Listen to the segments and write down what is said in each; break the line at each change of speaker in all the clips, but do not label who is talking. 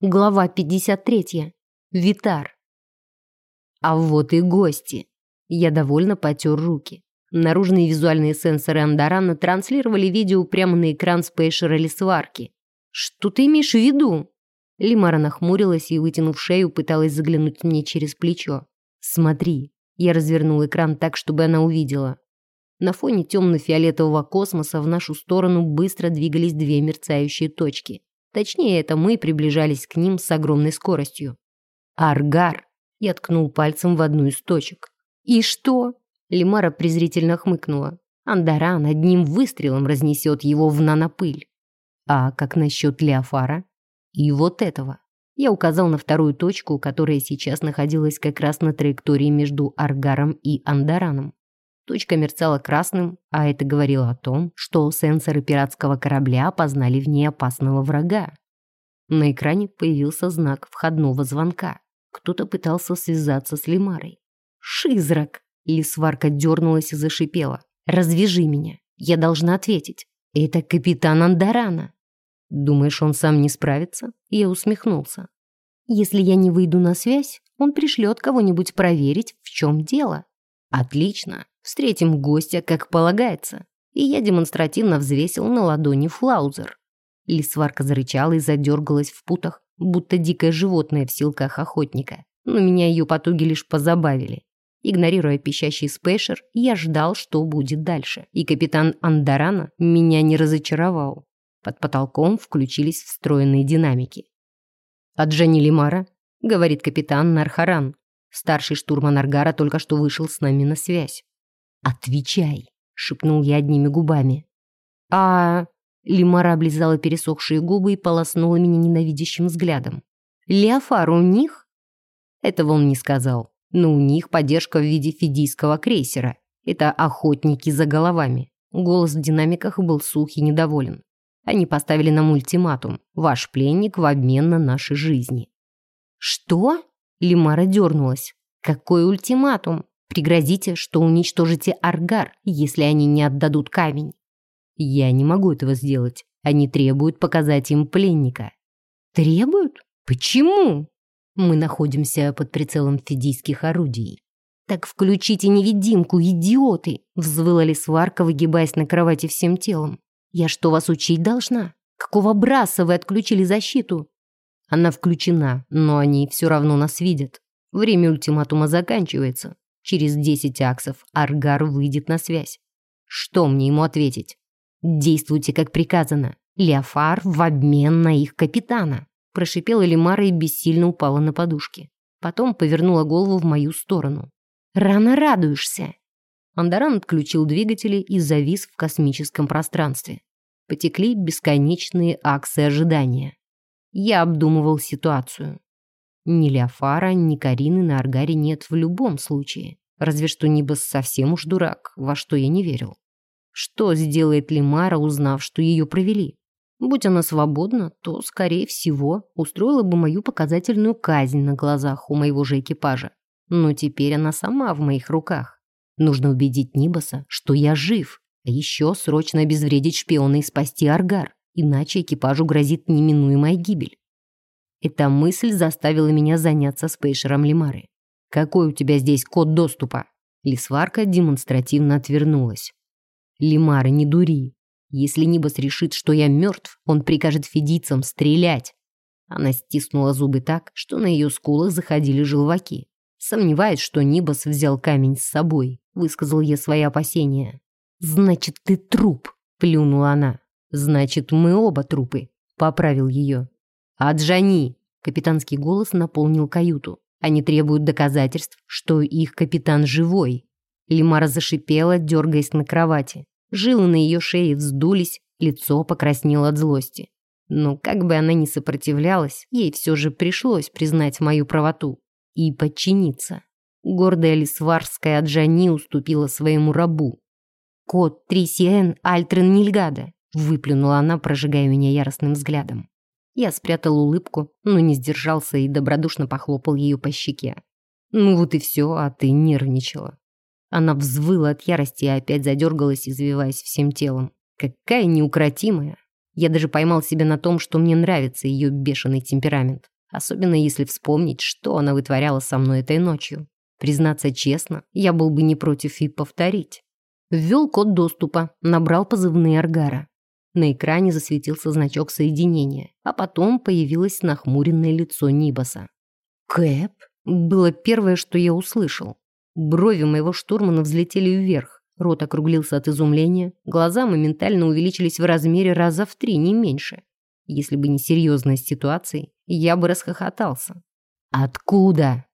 Глава 53. Витар. А вот и гости. Я довольно потер руки. Наружные визуальные сенсоры Андарана транслировали видео прямо на экран спейшера или сварки. «Что ты имеешь в виду?» Лимара нахмурилась и, вытянув шею, пыталась заглянуть мне через плечо. «Смотри». Я развернул экран так, чтобы она увидела. На фоне темно-фиолетового космоса в нашу сторону быстро двигались две мерцающие точки. Точнее, это мы приближались к ним с огромной скоростью. «Аргар!» Я ткнул пальцем в одну из точек. «И что?» Лимара презрительно хмыкнула. Андаран одним выстрелом разнесет его в нанопыль. А как насчет Леофара? И вот этого. Я указал на вторую точку, которая сейчас находилась как раз на траектории между Аргаром и Андараном. Точка мерцала красным, а это говорило о том, что сенсоры пиратского корабля опознали в опасного врага. На экране появился знак входного звонка. Кто-то пытался связаться с Лимарой. «Шизрак!» Лисварка дернулась и зашипела. «Развяжи меня! Я должна ответить! Это капитан Андарана!» «Думаешь, он сам не справится?» Я усмехнулся. «Если я не выйду на связь, он пришлет кого-нибудь проверить, в чем дело». «Отлично! Встретим гостя, как полагается. И я демонстративно взвесил на ладони флаузер. Лисварка зарычала и задергалась в путах, будто дикое животное в силках охотника. Но меня ее потуги лишь позабавили. Игнорируя пищащий спейшер, я ждал, что будет дальше. И капитан Андарана меня не разочаровал. Под потолком включились встроенные динамики. «От Джани Лимара», — говорит капитан Нархаран. Старший штурман Аргара только что вышел с нами на связь. «Отвечай!» — шепнул я одними губами. «А...» — Лимара облизала пересохшие губы и полоснула меня ненавидящим взглядом. «Леофар у них?» Этого он не сказал, но у них поддержка в виде фидийского крейсера. Это охотники за головами. Голос в динамиках был сух и недоволен. Они поставили нам ультиматум. Ваш пленник в обмен на наши жизни. «Что?» Лимара дернулась. «Какой ультиматум? Пригрозите, что уничтожите Аргар, если они не отдадут камень. Я не могу этого сделать. Они требуют показать им пленника. Требуют? Почему? Мы находимся под прицелом фидийских орудий. Так включите невидимку, идиоты! Взвыла Лисварка, выгибаясь на кровати всем телом. Я что, вас учить должна? Какого браса вы отключили защиту? Она включена, но они все равно нас видят. Время ультиматума заканчивается. Через 10 аксов Аргар выйдет на связь. Что мне ему ответить? Действуйте, как приказано. Леофар в обмен на их капитана. Прошипела Лимара и бессильно упала на подушки. Потом повернула голову в мою сторону. «Рано радуешься!» Андаран отключил двигатели и завис в космическом пространстве. Потекли бесконечные аксы ожидания. Я обдумывал ситуацию. Ни Леофара, ни Карины на Аргаре нет в любом случае. Разве что Нибас совсем уж дурак, во что я не верил. Что сделает Лимара, узнав, что ее провели? Будь она свободна, то, скорее всего, устроила бы мою показательную казнь на глазах у моего же экипажа. Но теперь она сама в моих руках. Нужно убедить Нибаса, что я жив, а еще срочно обезвредить шпиона и спасти Аргар, иначе экипажу грозит неминуемая гибель. Эта мысль заставила меня заняться спейшером Лимары. «Какой у тебя здесь код доступа?» Лисварка демонстративно отвернулась. «Лимара, не дури. Если Нибас решит, что я мертв, он прикажет фидийцам стрелять». Она стиснула зубы так, что на ее скулах заходили желваки. Сомневаюсь, что Нибас взял камень с собой, высказал я свои опасения. «Значит, ты труп», — плюнула она. «Значит, мы оба трупы», — поправил ее. «Аджани!» — капитанский голос наполнил каюту. «Они требуют доказательств, что их капитан живой». Лимара зашипела, дергаясь на кровати. Жилы на ее шее вздулись, лицо покраснело от злости. Но как бы она ни сопротивлялась, ей все же пришлось признать мою правоту и подчиниться. Гордая лисварская Аджани уступила своему рабу. «Кот Трисиэн Альтрен Нильгада», — выплюнула она, прожигая меня яростным взглядом. Я спрятал улыбку, но не сдержался и добродушно похлопал ее по щеке. «Ну вот и все, а ты нервничала». Она взвыла от ярости и опять задергалась, извиваясь всем телом. «Какая неукротимая!» Я даже поймал себя на том, что мне нравится ее бешеный темперамент. Особенно если вспомнить, что она вытворяла со мной этой ночью. Признаться честно, я был бы не против и повторить. Ввел код доступа, набрал позывные Аргара. На экране засветился значок соединения, а потом появилось нахмуренное лицо Нибаса. «Кэп?» было первое, что я услышал. Брови моего штурмана взлетели вверх, рот округлился от изумления, глаза моментально увеличились в размере раза в три, не меньше. Если бы не серьезность ситуации, я бы расхохотался. «Откуда?»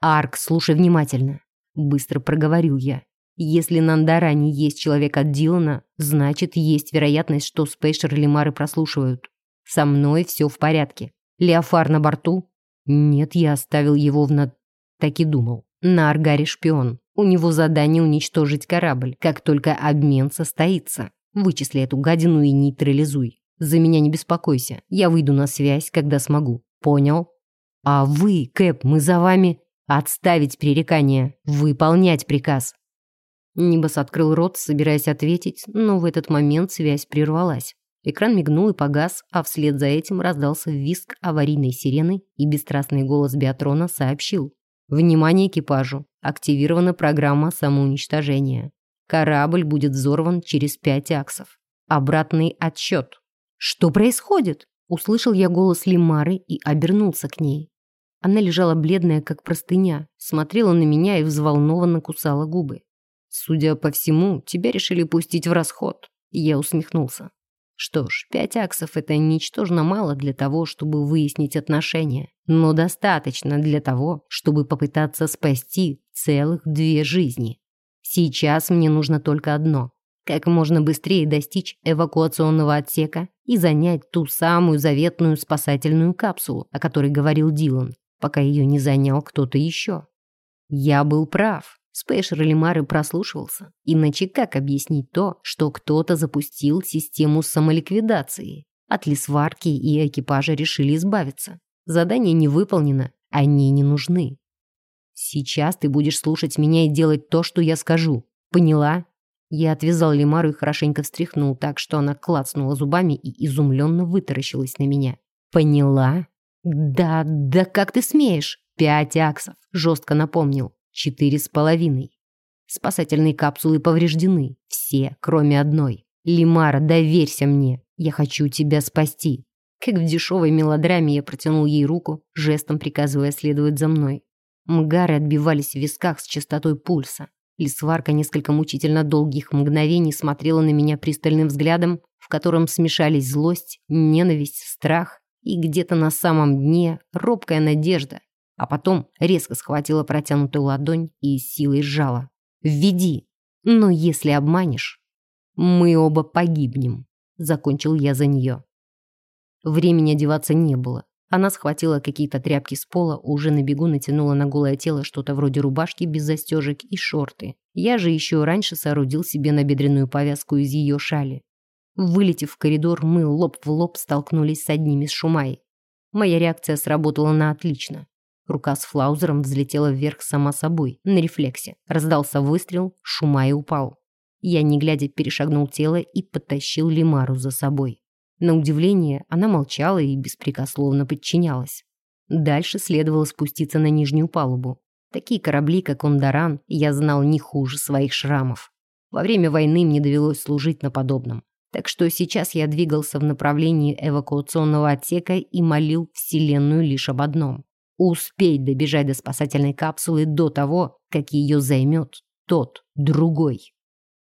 «Арк, слушай внимательно», — быстро проговорил я. Если на Андаране есть человек от Дилана, значит, есть вероятность, что Спейшер или Мары прослушивают. Со мной все в порядке. Леофар на борту? Нет, я оставил его в над... Так и думал. На Аргаре шпион. У него задание уничтожить корабль, как только обмен состоится. Вычисли эту гадину и нейтрализуй. За меня не беспокойся. Я выйду на связь, когда смогу. Понял? А вы, Кэп, мы за вами... Отставить пререкание. Выполнять приказ. Нибас открыл рот, собираясь ответить, но в этот момент связь прервалась. Экран мигнул и погас, а вслед за этим раздался визг аварийной сирены, и бесстрастный голос Биатрона сообщил. «Внимание экипажу! Активирована программа самоуничтожения. Корабль будет взорван через пять аксов. Обратный отсчет». «Что происходит?» Услышал я голос Лимары и обернулся к ней. Она лежала бледная, как простыня, смотрела на меня и взволнованно кусала губы. Судя по всему, тебя решили пустить в расход. Я усмехнулся. Что ж, пять аксов — это ничтожно мало для того, чтобы выяснить отношения, но достаточно для того, чтобы попытаться спасти целых две жизни. Сейчас мне нужно только одно — как можно быстрее достичь эвакуационного отсека и занять ту самую заветную спасательную капсулу, о которой говорил Дилан, пока ее не занял кто-то еще. Я был прав. Спейшер Лимары прослушивался. Иначе как объяснить то, что кто-то запустил систему самоликвидации? От лесварки и экипажа решили избавиться. Задание не выполнено, они не нужны. Сейчас ты будешь слушать меня и делать то, что я скажу. Поняла? Я отвязал Лимару и хорошенько встряхнул так, что она клацнула зубами и изумленно вытаращилась на меня. Поняла? Да, да как ты смеешь? Пять аксов, жестко напомнил. Четыре с половиной. Спасательные капсулы повреждены. Все, кроме одной. Лимара, доверься мне. Я хочу тебя спасти. Как в дешевой мелодраме я протянул ей руку, жестом приказывая следовать за мной. Мгары отбивались в висках с частотой пульса. Лисварка несколько мучительно долгих мгновений смотрела на меня пристальным взглядом, в котором смешались злость, ненависть, страх и где-то на самом дне робкая надежда, а потом резко схватила протянутую ладонь и силой сжала. «Введи! Но если обманешь, мы оба погибнем», — закончил я за нее. Времени одеваться не было. Она схватила какие-то тряпки с пола, уже на бегу натянула на голое тело что-то вроде рубашки без застежек и шорты. Я же еще раньше соорудил себе набедренную повязку из ее шали. Вылетев в коридор, мы лоб в лоб столкнулись с одним из Шумай. Моя реакция сработала на отлично. Рука с флаузером взлетела вверх сама собой, на рефлексе. Раздался выстрел, шума и упал. Я, не глядя, перешагнул тело и подтащил Лимару за собой. На удивление, она молчала и беспрекословно подчинялась. Дальше следовало спуститься на нижнюю палубу. Такие корабли, как Ондаран, я знал не хуже своих шрамов. Во время войны мне довелось служить на подобном. Так что сейчас я двигался в направлении эвакуационного отсека и молил Вселенную лишь об одном успеть добежать до спасательной капсулы до того, как ее займет тот, другой.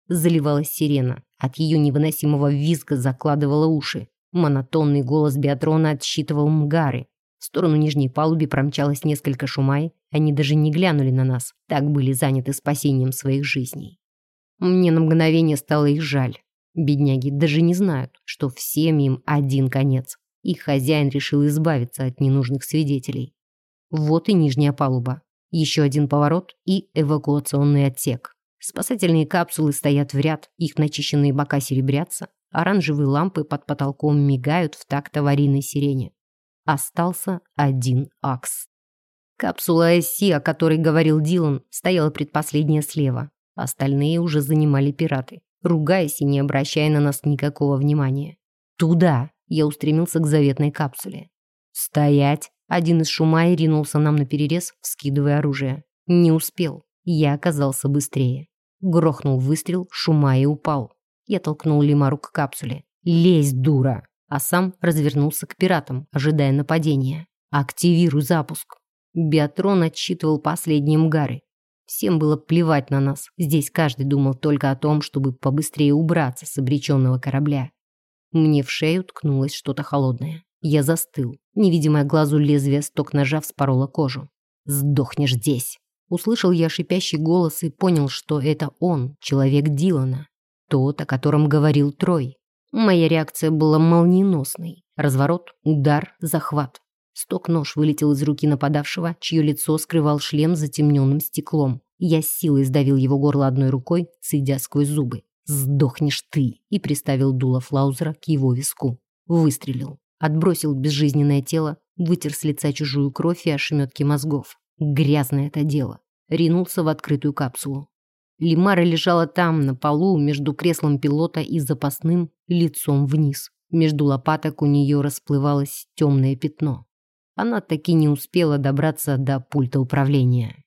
Заливалась сирена. От ее невыносимого визга закладывала уши. Монотонный голос Биатрона отсчитывал мгары. В сторону нижней палубы промчалось несколько шумай. Они даже не глянули на нас, так были заняты спасением своих жизней. Мне на мгновение стало их жаль. Бедняги даже не знают, что всем им один конец. Их хозяин решил избавиться от ненужных свидетелей. Вот и нижняя палуба. Еще один поворот и эвакуационный отсек. Спасательные капсулы стоят в ряд, их начищенные бока серебрятся, оранжевые лампы под потолком мигают в такт аварийной сирене. Остался один акс. Капсула СС, о которой говорил Дилан, стояла предпоследняя слева. Остальные уже занимали пираты, ругаясь и не обращая на нас никакого внимания. Туда! Я устремился к заветной капсуле. Стоять! Один из Шумай ринулся нам на перерез, вскидывая оружие. Не успел. Я оказался быстрее. Грохнул выстрел, Шумай упал. Я толкнул Лимару к капсуле. «Лезь, дура!» А сам развернулся к пиратам, ожидая нападения. «Активируй запуск!» Биатрон отсчитывал последние мгары. Всем было плевать на нас. Здесь каждый думал только о том, чтобы побыстрее убраться с обреченного корабля. Мне в шею ткнулось что-то холодное. Я застыл. Невидимое глазу лезвие сток ножа вспороло кожу. «Сдохнешь здесь!» Услышал я шипящий голос и понял, что это он, человек Дилана. Тот, о котором говорил Трой. Моя реакция была молниеносной. Разворот, удар, захват. Сток-нож вылетел из руки нападавшего, чье лицо скрывал шлем с затемненным стеклом. Я с силой сдавил его горло одной рукой, цедя сквозь зубы. «Сдохнешь ты!» и приставил дуло Флаузера к его виску. Выстрелил. Отбросил безжизненное тело, вытер с лица чужую кровь и ошметки мозгов. Грязное это дело. Ринулся в открытую капсулу. Лимара лежала там, на полу, между креслом пилота и запасным, лицом вниз. Между лопаток у нее расплывалось темное пятно. Она таки не успела добраться до пульта управления.